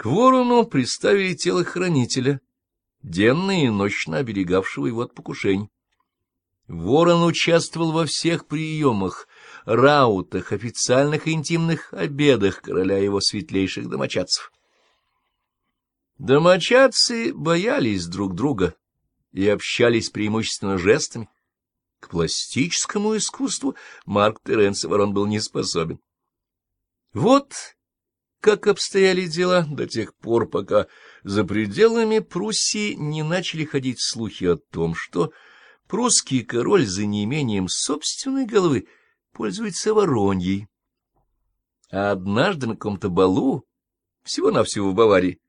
К ворону приставили телохранителя, денно и ночно оберегавшего его от покушений. Ворон участвовал во всех приемах, раутах, официальных и интимных обедах короля его светлейших домочадцев. Домочадцы боялись друг друга и общались преимущественно жестами. К пластическому искусству Марк Теренс Ворон был не способен. Вот как обстояли дела до тех пор, пока за пределами Пруссии не начали ходить слухи о том, что прусский король за неимением собственной головы пользуется вороньей. А однажды на каком-то балу, всего-навсего в Баварии,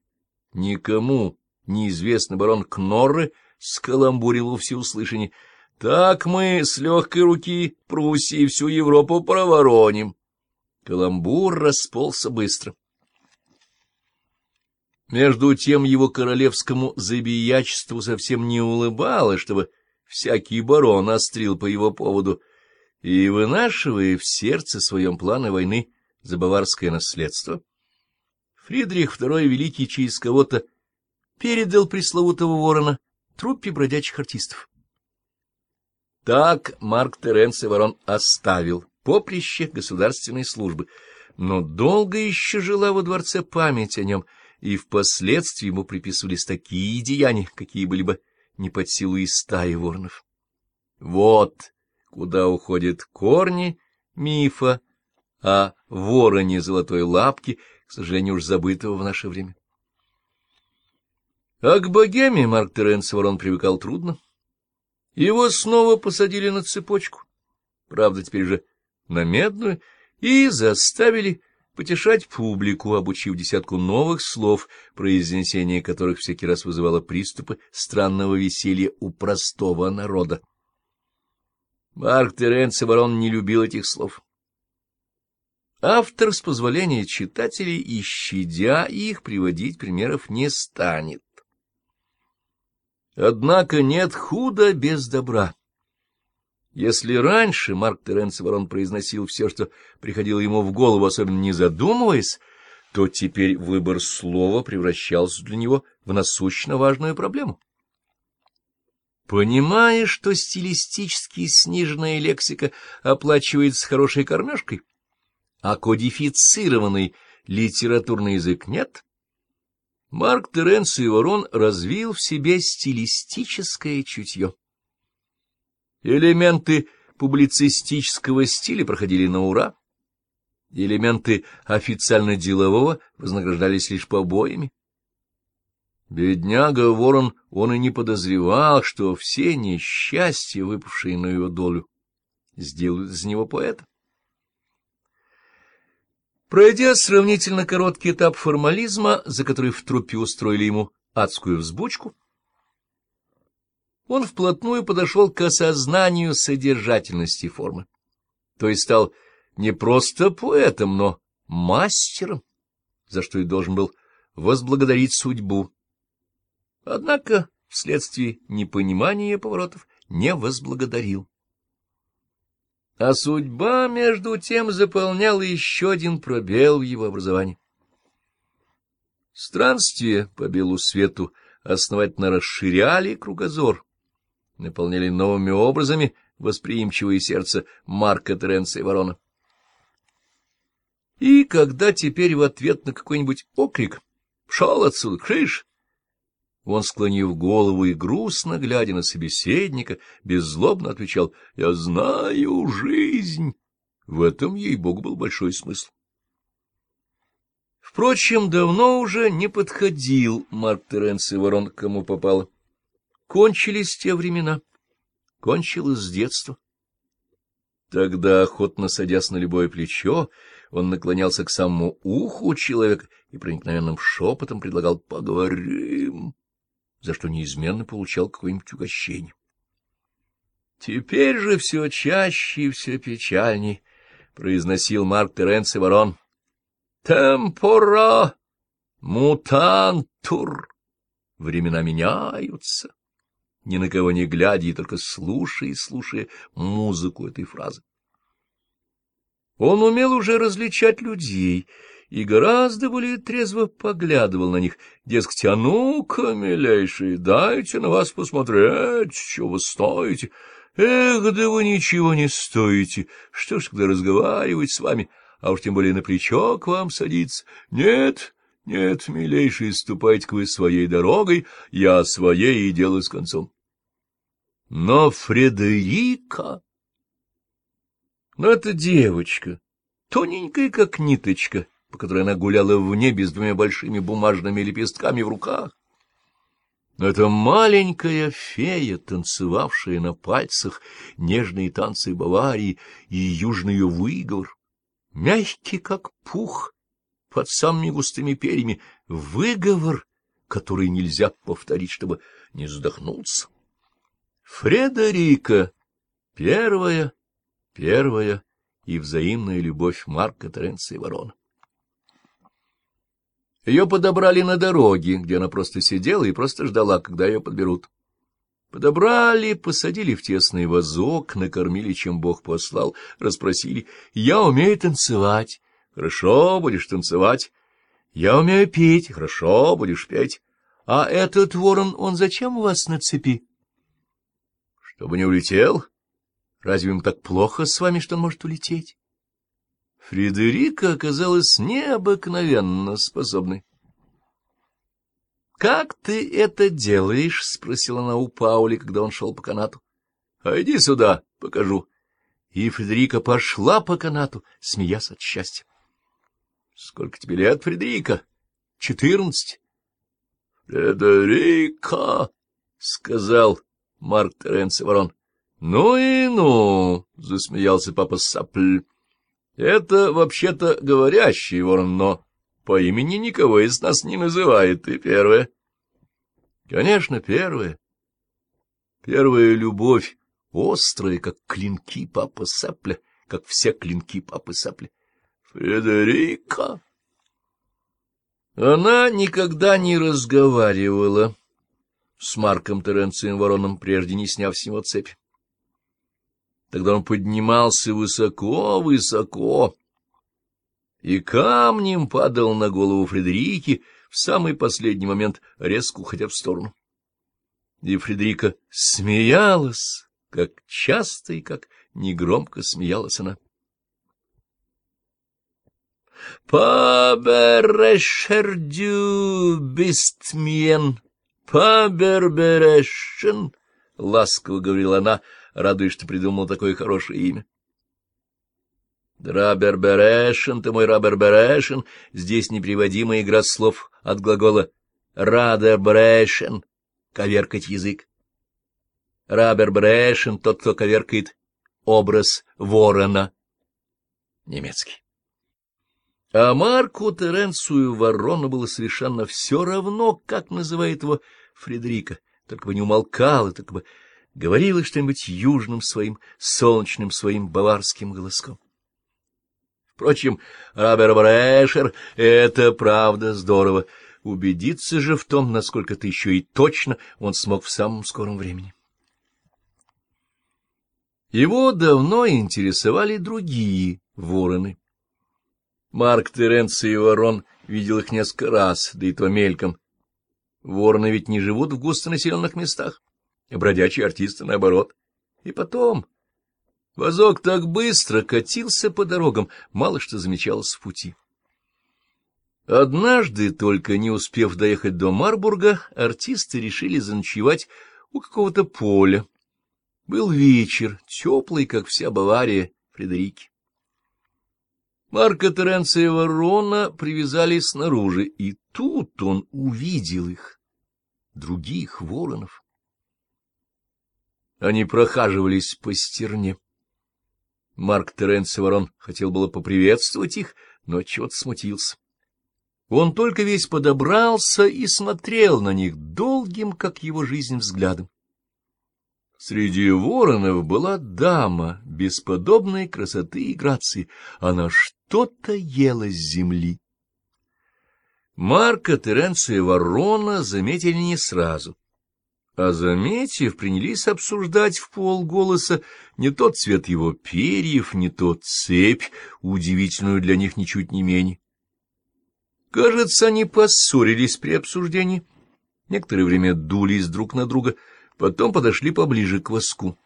никому неизвестный барон Кнорры скаламбурил во всеуслышание. Так мы с легкой руки Пруссии всю Европу провороним. Каламбур расползся быстро. Между тем его королевскому забиячеству совсем не улыбалось, чтобы всякий барон острил по его поводу, и, вынашивая в сердце своем планы войны за баварское наследство, Фридрих II Великий через кого-то передал пресловутого ворона труппе бродячих артистов. Так Марк Теренс и ворон оставил поприще государственной службы, но долго еще жила во дворце память о нем — и впоследствии ему приписывались такие деяния, какие были бы не под силу и стаи воронов. Вот куда уходят корни мифа о вороне золотой лапки, к сожалению, уж забытого в наше время. А к богеме Марк Теренс ворон привыкал трудно. Его снова посадили на цепочку, правда, теперь же на медную, и заставили потешать публику, обучив десятку новых слов, произнесение которых всякий раз вызывало приступы странного веселья у простого народа. Марк Теренц барон не любил этих слов. Автор, с позволения читателей и их, приводить примеров не станет. Однако нет худа без добра. Если раньше Марк Теренс Ворон произносил все, что приходило ему в голову, особенно не задумываясь, то теперь выбор слова превращался для него в насущно важную проблему. Понимая, что стилистически сниженная лексика оплачивается хорошей кормежкой, а кодифицированный литературный язык нет, Марк Теренс и Ворон развил в себе стилистическое чутье. Элементы публицистического стиля проходили на ура, элементы официально-делового вознаграждались лишь побоями. Бедняга Ворон, он и не подозревал, что все несчастья, выпавшие на его долю, сделают из него поэта. Пройдя сравнительно короткий этап формализма, за который в труппе устроили ему адскую взбучку, он вплотную подошел к осознанию содержательности формы, то есть стал не просто поэтом, но мастером, за что и должен был возблагодарить судьбу. Однако вследствие непонимания поворотов не возблагодарил. А судьба, между тем, заполняла еще один пробел в его образовании. Странствия по белу свету основательно расширяли кругозор, наполняли новыми образами восприимчивое сердце Марка Теренса Ворона. И когда теперь в ответ на какой-нибудь окрик «Пшел отсюда, крыш!» Он, склонив голову и грустно глядя на собеседника, беззлобно отвечал «Я знаю жизнь». В этом, ей-богу, был большой смысл. Впрочем, давно уже не подходил Марк Теренс и Ворон кому попало. Кончились те времена. Кончилось детство. Тогда, охотно садясь на любое плечо, он наклонялся к самому уху человека и проникновенным шепотом предлагал «поговорим», за что неизменно получал какое-нибудь угощение. Теперь же все чаще и все печальней произносил Марк Теренц и Ворон. «Темпора мутантур» — времена меняются ни на кого не глядя и только слушая и слушая музыку этой фразы. Он умел уже различать людей и гораздо более трезво поглядывал на них. Дескать, а ну-ка, милейшие, дайте на вас посмотреть, что вы стоите. Эх, да вы ничего не стоите, что ж тогда разговаривать с вами, а уж тем более на плечо к вам садиться. Нет, нет, милейшие, ступайте-ка вы своей дорогой, я своей и дело с концом. Но Фредерика... Но эта девочка, тоненькая, как ниточка, по которой она гуляла в небе с двумя большими бумажными лепестками в руках. Эта маленькая фея, танцевавшая на пальцах нежные танцы Баварии и южный ее выговор, мягкий, как пух, под самыми густыми перьями, выговор, который нельзя повторить, чтобы не задохнуться. Фредерика, первая, первая и взаимная любовь Марка Теренца и Ворона. Ее подобрали на дороге, где она просто сидела и просто ждала, когда ее подберут. Подобрали, посадили в тесный вазок, накормили, чем Бог послал, расспросили. «Я умею танцевать». «Хорошо, будешь танцевать». «Я умею петь». «Хорошо, будешь петь». «А этот ворон, он зачем у вас на цепи?» «Чтобы не улетел». «Разве ему так плохо с вами, что он может улететь?» Фредерика оказалась необыкновенно способной. — Как ты это делаешь? — спросила она у Паули, когда он шел по канату. — А иди сюда, покажу. И Фредерика пошла по канату, смеясь от счастья. — Сколько тебе лет, Фредерика? — Четырнадцать. — Фредерика, — сказал Марк Теренци Ворон. — Ну и ну, — засмеялся папа Сапль. Это, вообще-то, говорящий ворон, но по имени никого из нас не называет. Ты первая. Конечно, первая. Первая любовь, острая, как клинки папы Сапля, как все клинки папы Сапля. Федерика. Она никогда не разговаривала с Марком Теренцием Вороном, прежде не сняв с него цепь. Тогда он поднимался высоко-высоко и камнем падал на голову Фредерики в самый последний момент, резко уходя в сторону. И Фредерика смеялась, как часто и как негромко смеялась она. «Паберешердю бистмьен, паберберешен», — ласково говорила она, — радуясь, что придумал такое хорошее имя. Раберберешен, ты мой Раберберешен, здесь неприводимая игра слов от глагола Радерберешен, коверкать язык. Раберберешен, тот, кто коверкает образ ворона. Немецкий. А Марку Теренцию Ворону было совершенно все равно, как называет его Фредерика, только бы не умолкал, и только бы говорила что-нибудь южным своим, солнечным своим баварским голоском. Впрочем, Рабер Брешер — это правда здорово. Убедиться же в том, насколько ты еще и точно он смог в самом скором времени. Его давно интересовали другие вороны. Марк Теренций и Ворон видел их несколько раз, да и то мельком. Вороны ведь не живут в густонаселенных местах бродячие артисты наоборот. И потом... Возок так быстро катился по дорогам, мало что замечалось в пути. Однажды, только не успев доехать до Марбурга, артисты решили заночевать у какого-то поля. Был вечер, теплый, как вся Бавария, Фредерики. Марка Теренция Ворона привязали снаружи, и тут он увидел их, других воронов. Они прохаживались по стерне. Марк Теренц Ворон хотел было поприветствовать их, но чего-то смутился. Он только весь подобрался и смотрел на них долгим, как его жизнь, взглядом. Среди воронов была дама бесподобной красоты и грации. Она что-то ела с земли. Марка Теренция Ворона заметили не сразу а, заметив, принялись обсуждать в полголоса не тот цвет его перьев, не тот цепь, удивительную для них ничуть не менее. Кажется, они поссорились при обсуждении. Некоторое время дулись друг на друга, потом подошли поближе к воску.